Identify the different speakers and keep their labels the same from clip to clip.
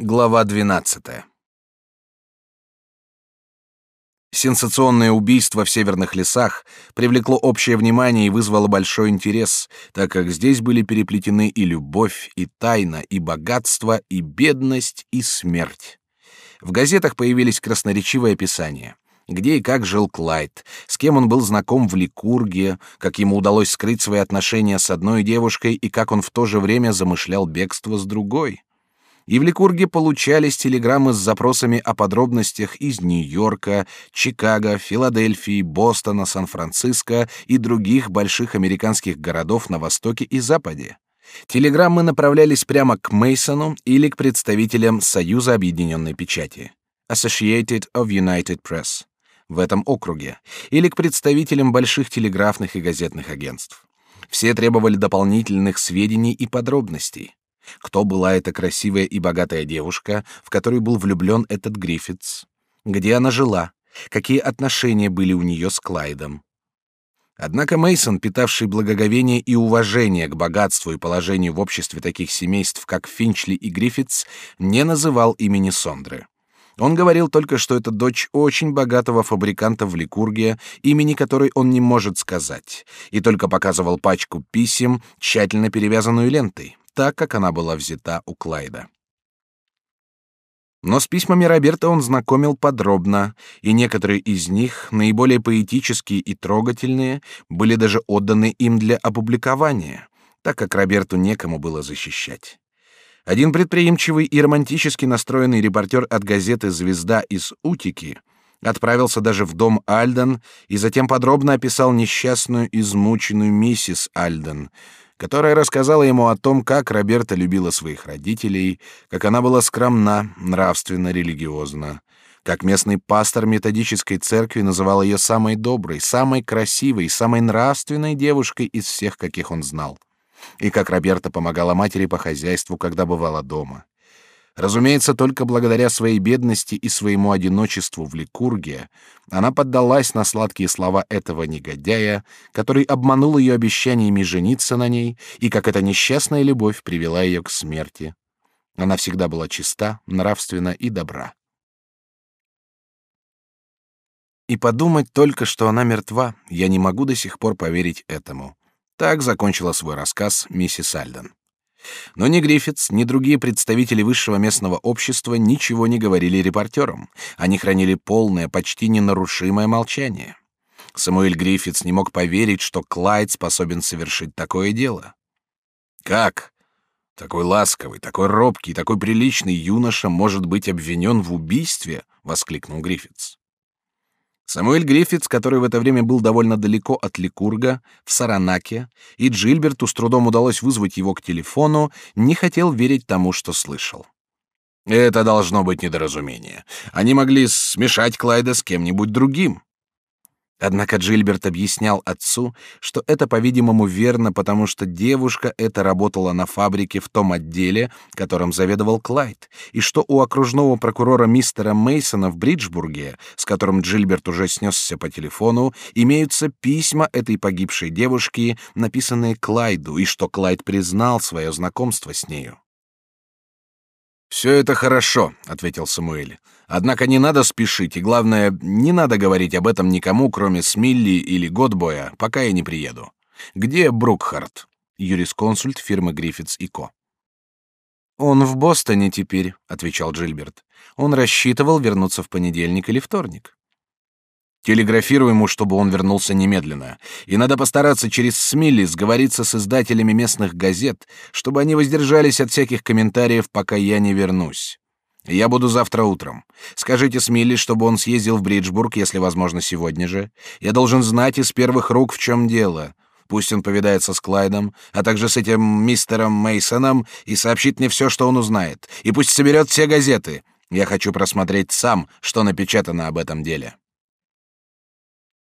Speaker 1: Глава 12. Сенсационное убийство в северных лесах привлекло общее внимание и вызвало большой интерес, так как здесь были переплетены и любовь, и тайна, и богатство, и бедность, и смерть. В газетах появились красноречивые описания где и как жил Клайд, с кем он был знаком в Ликурге, как ему удалось скрыть свои отношения с одной девушкой и как он в то же время замышлял бегство с другой и в Ликурге получались телеграммы с запросами о подробностях из Нью-Йорка, Чикаго, Филадельфии, Бостона, Сан-Франциско и других больших американских городов на востоке и западе. Телеграммы направлялись прямо к Мейсону или к представителям Союза Объединенной Печати Associated of United Press в этом округе или к представителям больших телеграфных и газетных агентств. Все требовали дополнительных сведений и подробностей. Кто была эта красивая и богатая девушка, в которую был влюблен этот Гриффитс? Где она жила? Какие отношения были у нее с Клайдом? Однако Мейсон, питавший благоговение и уважение к богатству и положению в обществе таких семейств, как Финчли и Гриффитс, не называл имени Сондры. Он говорил только, что это дочь очень богатого фабриканта в Ликурге, имени которой он не может сказать, и только показывал пачку писем, тщательно перевязанную лентой так, как она была взята у Клайда. Но с письмами Роберта он знакомил подробно, и некоторые из них, наиболее поэтические и трогательные, были даже отданы им для опубликования, так как Роберту некому было защищать. Один предприимчивый и романтически настроенный репортер от газеты «Звезда» из Утики отправился даже в дом Альден и затем подробно описал несчастную, измученную миссис Альден, которая рассказала ему о том, как Роберта любила своих родителей, как она была скромна, нравственно, религиозна, как местный пастор методической церкви называл ее самой доброй, самой красивой, самой нравственной девушкой из всех, каких он знал, и как Роберта помогала матери по хозяйству, когда бывала дома. Разумеется, только благодаря своей бедности и своему одиночеству в Ликурге она поддалась на сладкие слова этого негодяя, который обманул ее обещаниями жениться на ней, и как эта несчастная любовь привела ее к смерти. Она всегда была чиста, нравственна и добра. И подумать только, что она мертва, я не могу до сих пор поверить этому. Так закончила свой рассказ миссис Альден. Но ни Гриффитс, ни другие представители высшего местного общества ничего не говорили репортерам. Они хранили полное, почти ненарушимое молчание. Самуэль Гриффитс не мог поверить, что Клайд способен совершить такое дело. Как? Такой ласковый, такой робкий, такой приличный юноша может быть обвинен в убийстве? воскликнул Гриффитс. Самуэль Гриффитс, который в это время был довольно далеко от Ликурга, в Саранаке, и Джильберту с трудом удалось вызвать его к телефону, не хотел верить тому, что слышал. Это должно быть недоразумение. Они могли смешать Клайда с кем-нибудь другим. Однако Джильберт объяснял отцу, что это, по-видимому, верно, потому что девушка эта работала на фабрике в том отделе, которым заведовал Клайд, и что у окружного прокурора мистера Мейсона в Бриджбурге, с которым Джильберт уже снесся по телефону, имеются письма этой погибшей девушки, написанные Клайду, и что Клайд признал свое знакомство с нею. Все это хорошо, ответил Самуэль. Однако не надо спешить, и главное, не надо говорить об этом никому, кроме Смилли или Годбоя, пока я не приеду. Где Брукхарт? Юрисконсульт фирмы Гриффитс и Ко. Он в Бостоне теперь, отвечал Джильберт. Он рассчитывал вернуться в понедельник или вторник. Телеграфируй ему, чтобы он вернулся немедленно. И надо постараться через Смилли сговориться с издателями местных газет, чтобы они воздержались от всяких комментариев, пока я не вернусь. Я буду завтра утром. Скажите Смилли, чтобы он съездил в Бриджбург, если возможно, сегодня же. Я должен знать из первых рук, в чем дело. Пусть он повидается с Клайдом, а также с этим мистером Мейсоном и сообщит мне все, что он узнает. И пусть соберет все газеты. Я хочу просмотреть сам, что напечатано об этом деле.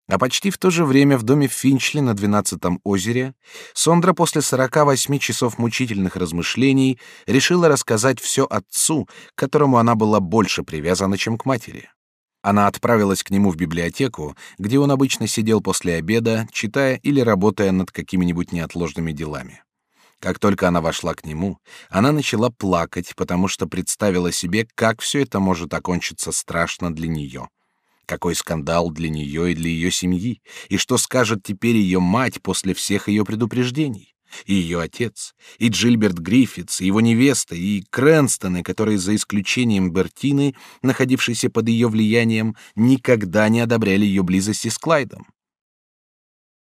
Speaker 1: А почти в то же время в доме Финчли на двенадцатом озере Сондра после сорока восьми часов мучительных размышлений решила рассказать все отцу, к которому она была больше привязана, чем к матери. Она отправилась к нему в библиотеку, где он обычно сидел после обеда, читая или работая над какими-нибудь неотложными делами. Как только она вошла к нему, она начала плакать, потому что представила себе, как все это может окончиться страшно для нее. Какой скандал для нее и для ее семьи, и что скажет теперь ее мать после всех ее предупреждений. И ее отец, и Джильберт Гриффитс, и его невеста, и Крэнстоны, которые, за исключением Бертины, находившейся под ее влиянием, никогда не одобряли ее близости с Клайдом.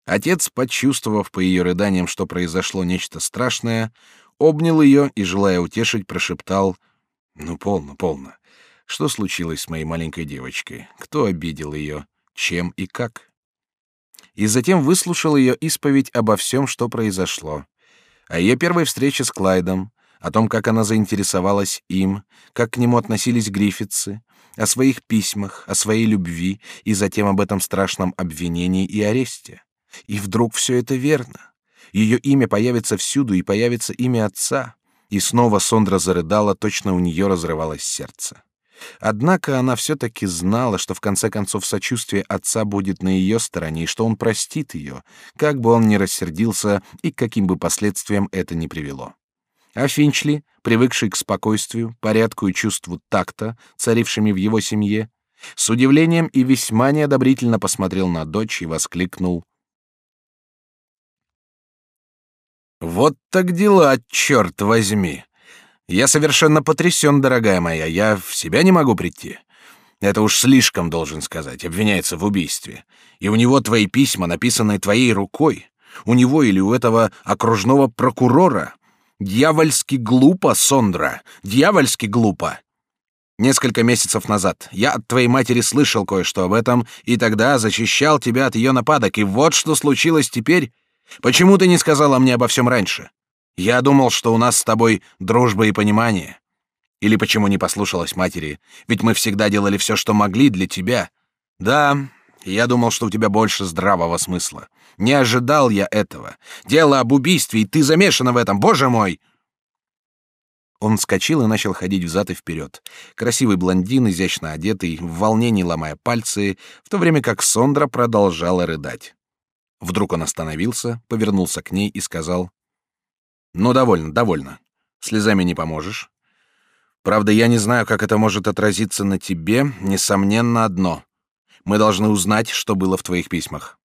Speaker 1: Отец, почувствовав по ее рыданиям, что произошло нечто страшное, обнял ее и, желая утешить, прошептал «Ну, полно, полно. Что случилось с моей маленькой девочкой? Кто обидел ее? Чем и как?» И затем выслушал ее исповедь обо всем, что произошло. О ее первой встрече с Клайдом, о том, как она заинтересовалась им, как к нему относились Гриффитсы, о своих письмах, о своей любви и затем об этом страшном обвинении и аресте. И вдруг все это верно. Ее имя появится всюду, и появится имя отца. И снова Сондра зарыдала, точно у нее разрывалось сердце. Однако она все-таки знала, что в конце концов сочувствие отца будет на ее стороне, и что он простит ее, как бы он ни рассердился и к каким бы последствиям это ни привело. А Финчли, привыкший к спокойствию, порядку и чувству такта, царившими в его семье, с удивлением и весьма неодобрительно посмотрел на дочь и воскликнул Вот так дела, черт возьми. Я совершенно потрясен, дорогая моя. Я в себя не могу прийти. Это уж слишком, должен сказать, обвиняется в убийстве. И у него твои письма, написанные твоей рукой. У него или у этого окружного прокурора. Дьявольски глупо, Сондра. Дьявольски глупо. Несколько месяцев назад я от твоей матери слышал кое-что об этом, и тогда защищал тебя от ее нападок. И вот что случилось теперь. Почему ты не сказала мне обо всем раньше? Я думал, что у нас с тобой дружба и понимание. Или почему не послушалась матери? Ведь мы всегда делали все, что могли для тебя. Да, я думал, что у тебя больше здравого смысла. Не ожидал я этого. Дело об убийстве, и ты замешана в этом, боже мой!» Он вскочил и начал ходить взад и вперед. Красивый блондин, изящно одетый, в волнении ломая пальцы, в то время как Сондра продолжала рыдать. Вдруг он остановился, повернулся к ней и сказал: "Ну довольно, довольно. Слезами не поможешь. Правда, я не знаю, как это может отразиться на тебе. Несомненно одно: мы должны узнать, что было в твоих письмах".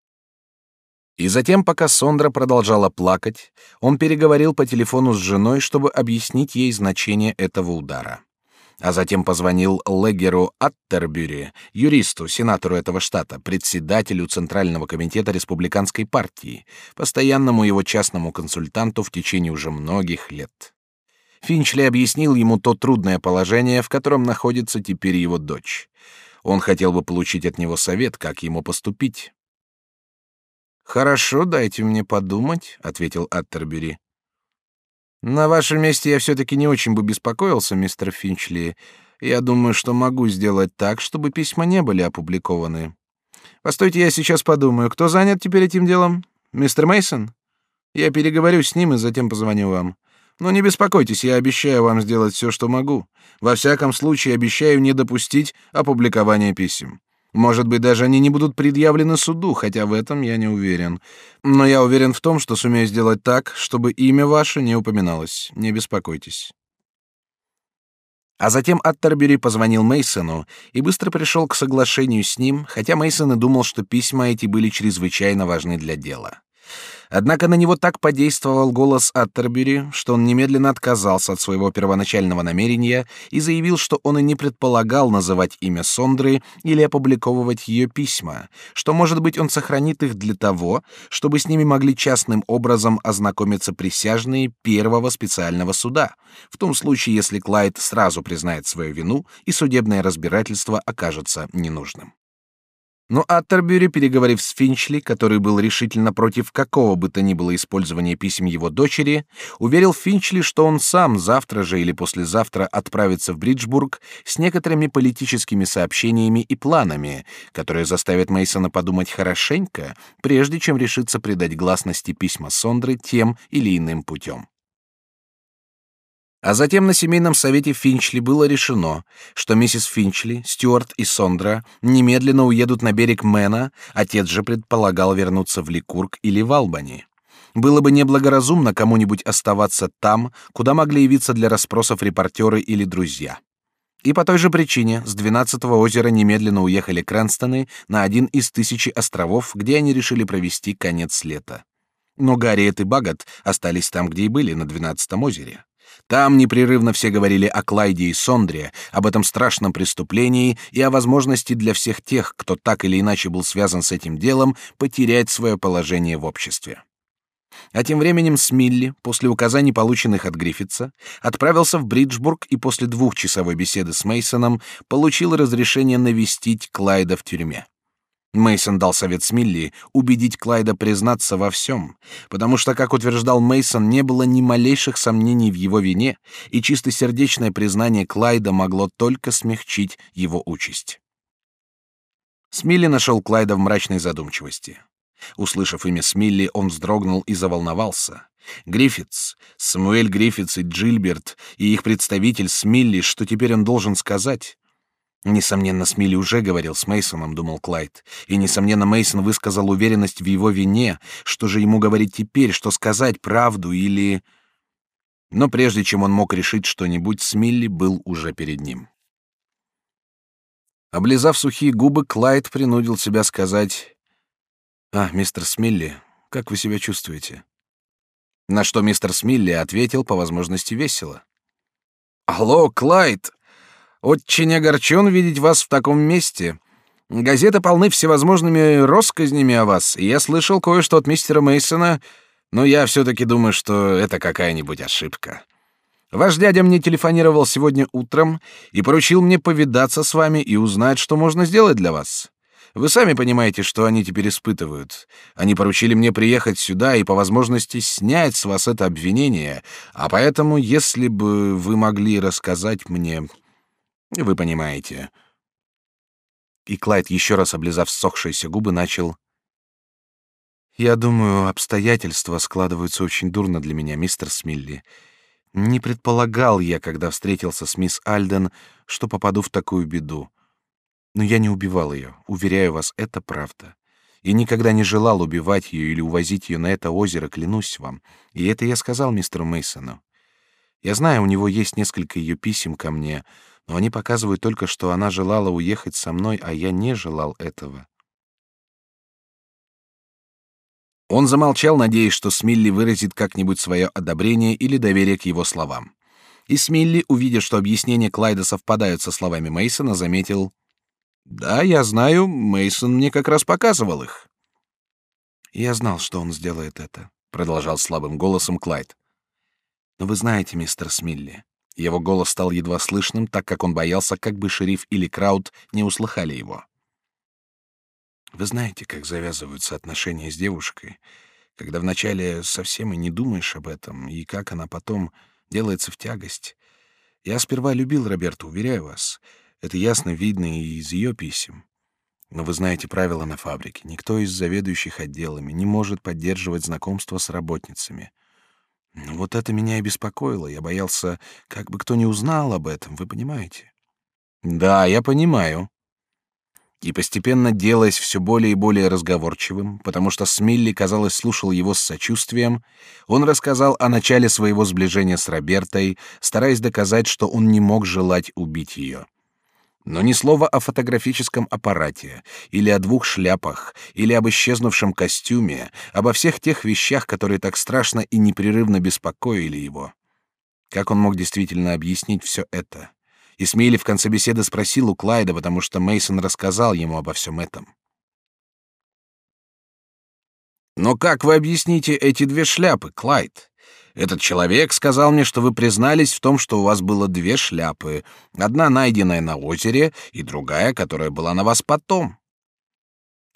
Speaker 1: И затем, пока Сондра продолжала плакать, он переговорил по телефону с женой, чтобы объяснить ей значение этого удара а затем позвонил Леггеру Аттербюри, юристу, сенатору этого штата, председателю Центрального комитета республиканской партии, постоянному его частному консультанту в течение уже многих лет. Финчли объяснил ему то трудное положение, в котором находится теперь его дочь. Он хотел бы получить от него совет, как ему поступить. «Хорошо, дайте мне подумать», — ответил Аттербюри. На вашем месте я все-таки не очень бы беспокоился, мистер Финчли. Я думаю, что могу сделать так, чтобы письма не были опубликованы. Постойте, я сейчас подумаю, кто занят теперь этим делом? Мистер Мейсон? Я переговорю с ним и затем позвоню вам. Но не беспокойтесь, я обещаю вам сделать все, что могу. Во всяком случае, обещаю не допустить опубликования писем. Может быть, даже они не будут предъявлены суду, хотя в этом я не уверен. Но я уверен в том, что сумею сделать так, чтобы имя ваше не упоминалось. Не беспокойтесь. А затем Аттербери позвонил Мейсону и быстро пришел к соглашению с ним, хотя Мейсон и думал, что письма эти были чрезвычайно важны для дела. Однако на него так подействовал голос Аттербери, что он немедленно отказался от своего первоначального намерения и заявил, что он и не предполагал называть имя Сондры или опубликовывать ее письма, что, может быть, он сохранит их для того, чтобы с ними могли частным образом ознакомиться присяжные первого специального суда, в том случае, если Клайд сразу признает свою вину и судебное разбирательство окажется ненужным. Но Аттербюри, переговорив с Финчли, который был решительно против какого бы то ни было использования писем его дочери, уверил Финчли, что он сам завтра же или послезавтра отправится в Бриджбург с некоторыми политическими сообщениями и планами, которые заставят Мейсона подумать хорошенько, прежде чем решиться придать гласности письма Сондры тем или иным путем. А затем на семейном совете Финчли было решено, что миссис Финчли, Стюарт и Сондра немедленно уедут на берег Мэна, отец же предполагал вернуться в Ликург или в Албани. Было бы неблагоразумно кому-нибудь оставаться там, куда могли явиться для расспросов репортеры или друзья. И по той же причине с двенадцатого озера немедленно уехали Крэнстоны на один из тысячи островов, где они решили провести конец лета. Но Гарриет и Багат остались там, где и были, на двенадцатом озере. Там непрерывно все говорили о Клайде и Сондре, об этом страшном преступлении и о возможности для всех тех, кто так или иначе был связан с этим делом, потерять свое положение в обществе. А тем временем Смилли, после указаний, полученных от Гриффитса, отправился в Бриджбург и после двухчасовой беседы с Мейсоном получил разрешение навестить Клайда в тюрьме. Мейсон дал совет Смилли убедить Клайда признаться во всем, потому что, как утверждал Мейсон, не было ни малейших сомнений в его вине, и чистосердечное признание Клайда могло только смягчить его участь. Смилли нашел Клайда в мрачной задумчивости. Услышав имя Смилли, он вздрогнул и заволновался. Гриффитс, Самуэль Гриффитс и Джильберт, и их представитель Смилли, что теперь он должен сказать? Несомненно, Смилли уже говорил с Мейсоном, думал Клайд, и несомненно Мейсон высказал уверенность в его вине. Что же ему говорить теперь, что сказать правду или? Но прежде чем он мог решить что-нибудь, Смилли был уже перед ним. Облизав сухие губы, Клайд принудил себя сказать: "А, мистер Смилли, как вы себя чувствуете?" На что мистер Смилли ответил по возможности весело: "Алло, Клайд, очень огорчен видеть вас в таком месте. Газеты полны всевозможными россказнями о вас, и я слышал кое-что от мистера Мейсона, но я все-таки думаю, что это какая-нибудь ошибка. Ваш дядя мне телефонировал сегодня утром и поручил мне повидаться с вами и узнать, что можно сделать для вас. Вы сами понимаете, что они теперь испытывают. Они поручили мне приехать сюда и по возможности снять с вас это обвинение, а поэтому, если бы вы могли рассказать мне вы понимаете. И Клайд, еще раз облизав ссохшиеся губы, начал. «Я думаю, обстоятельства складываются очень дурно для меня, мистер Смилли. Не предполагал я, когда встретился с мисс Альден, что попаду в такую беду. Но я не убивал ее, уверяю вас, это правда. И никогда не желал убивать ее или увозить ее на это озеро, клянусь вам. И это я сказал мистеру Мейсону. Я знаю, у него есть несколько ее писем ко мне, но они показывают только, что она желала уехать со мной, а я не желал этого. Он замолчал, надеясь, что Смилли выразит как-нибудь свое одобрение или доверие к его словам. И Смилли, увидя, что объяснения Клайда совпадают со словами Мейсона, заметил: "Да, я знаю, Мейсон мне как раз показывал их". "Я знал, что он сделает это", продолжал слабым голосом Клайд. "Но вы знаете, мистер Смилли, его голос стал едва слышным, так как он боялся, как бы шериф или Крауд не услыхали его. Вы знаете, как завязываются отношения с девушкой, когда вначале совсем и не думаешь об этом, и как она потом делается в тягость. Я сперва любил Роберту, уверяю вас. Это ясно видно и из ее писем. Но вы знаете правила на фабрике. Никто из заведующих отделами не может поддерживать знакомство с работницами — ну, вот это меня и беспокоило. Я боялся, как бы кто не узнал об этом, вы понимаете? Да, я понимаю. И постепенно делаясь все более и более разговорчивым, потому что Смилли, казалось, слушал его с сочувствием, он рассказал о начале своего сближения с Робертой, стараясь доказать, что он не мог желать убить ее. Но ни слова о фотографическом аппарате, или о двух шляпах, или об исчезнувшем костюме, обо всех тех вещах, которые так страшно и непрерывно беспокоили его. Как он мог действительно объяснить все это? И Смейли в конце беседы спросил у Клайда, потому что Мейсон рассказал ему обо всем этом. «Но как вы объясните эти две шляпы, Клайд? Этот человек сказал мне, что вы признались в том, что у вас было две шляпы, одна найденная на озере и другая, которая была на вас потом.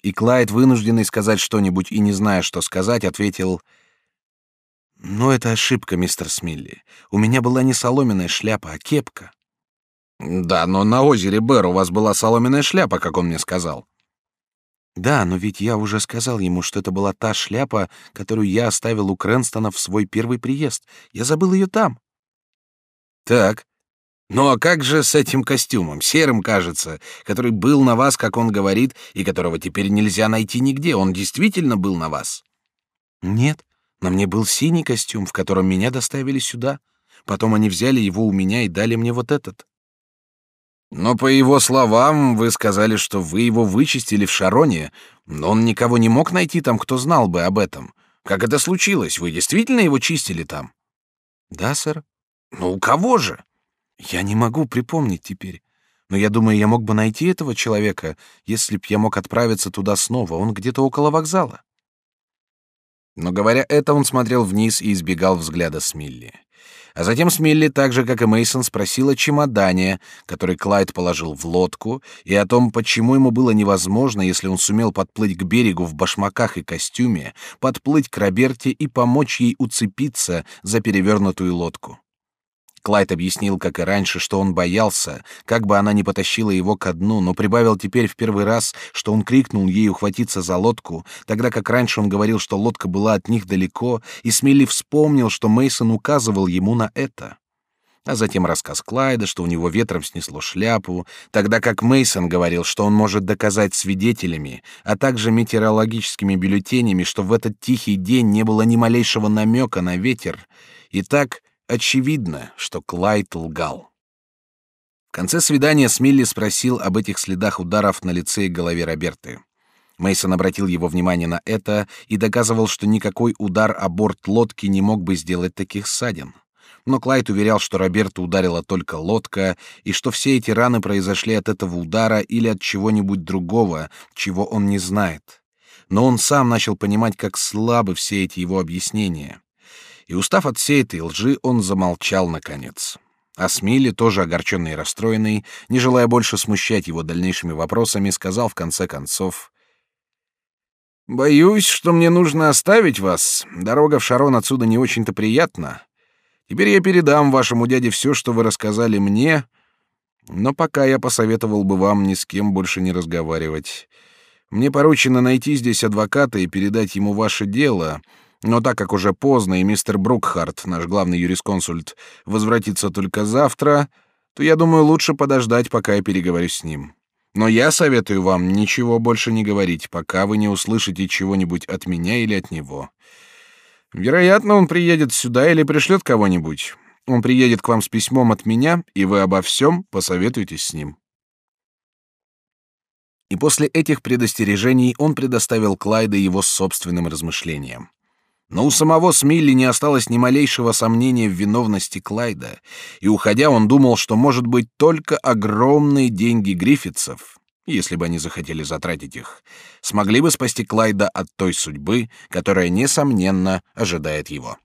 Speaker 1: И Клайд, вынужденный сказать что-нибудь и не зная, что сказать, ответил: "Ну это ошибка, мистер Смилли. У меня была не соломенная шляпа, а кепка". Да, но на озере Бэр у вас была соломенная шляпа, как он мне сказал. Да, но ведь я уже сказал ему, что это была та шляпа, которую я оставил у Крэнстона в свой первый приезд. Я забыл ее там. Так. Ну а как же с этим костюмом, серым, кажется, который был на вас, как он говорит, и которого теперь нельзя найти нигде? Он действительно был на вас? Нет, На мне был синий костюм, в котором меня доставили сюда. Потом они взяли его у меня и дали мне вот этот. Но по его словам, вы сказали, что вы его вычистили в Шароне, но он никого не мог найти там, кто знал бы об этом. Как это случилось? Вы действительно его чистили там? Да, сэр. Ну, у кого же? Я не могу припомнить теперь. Но я думаю, я мог бы найти этого человека, если б я мог отправиться туда снова. Он где-то около вокзала. Но говоря это, он смотрел вниз и избегал взгляда Смилли. А затем Смилли, так же как и Мейсон, спросил о чемодане, который Клайд положил в лодку, и о том, почему ему было невозможно, если он сумел подплыть к берегу в башмаках и костюме, подплыть к Роберте и помочь ей уцепиться за перевернутую лодку. Клайд объяснил, как и раньше, что он боялся, как бы она ни потащила его ко дну, но прибавил теперь в первый раз, что он крикнул ей ухватиться за лодку, тогда как раньше он говорил, что лодка была от них далеко, и Смилли вспомнил, что Мейсон указывал ему на это. А затем рассказ Клайда, что у него ветром снесло шляпу, тогда как Мейсон говорил, что он может доказать свидетелями, а также метеорологическими бюллетенями, что в этот тихий день не было ни малейшего намека на ветер. И так Очевидно, что Клайд лгал. В конце свидания Смилли спросил об этих следах ударов на лице и голове Роберты. Мейсон обратил его внимание на это и доказывал, что никакой удар о борт лодки не мог бы сделать таких ссадин. Но Клайд уверял, что Роберту ударила только лодка, и что все эти раны произошли от этого удара или от чего-нибудь другого, чего он не знает. Но он сам начал понимать, как слабы все эти его объяснения. И устав от всей этой лжи, он замолчал наконец. А Смилли, тоже огорченный и расстроенный, не желая больше смущать его дальнейшими вопросами, сказал в конце концов: "Боюсь, что мне нужно оставить вас. Дорога в Шарон отсюда не очень-то приятна. Теперь я передам вашему дяде все, что вы рассказали мне, но пока я посоветовал бы вам ни с кем больше не разговаривать. Мне поручено найти здесь адвоката и передать ему ваше дело." Но так как уже поздно, и мистер Брукхарт, наш главный юрисконсульт, возвратится только завтра, то я думаю, лучше подождать, пока я переговорю с ним. Но я советую вам ничего больше не говорить, пока вы не услышите чего-нибудь от меня или от него. Вероятно, он приедет сюда или пришлет кого-нибудь. Он приедет к вам с письмом от меня, и вы обо всем посоветуетесь с ним. И после этих предостережений он предоставил Клайда его собственным размышлениям. Но у самого Смилли не осталось ни малейшего сомнения в виновности Клайда, и, уходя, он думал, что, может быть, только огромные деньги Гриффитсов, если бы они захотели затратить их, смогли бы спасти Клайда от той судьбы, которая, несомненно, ожидает его.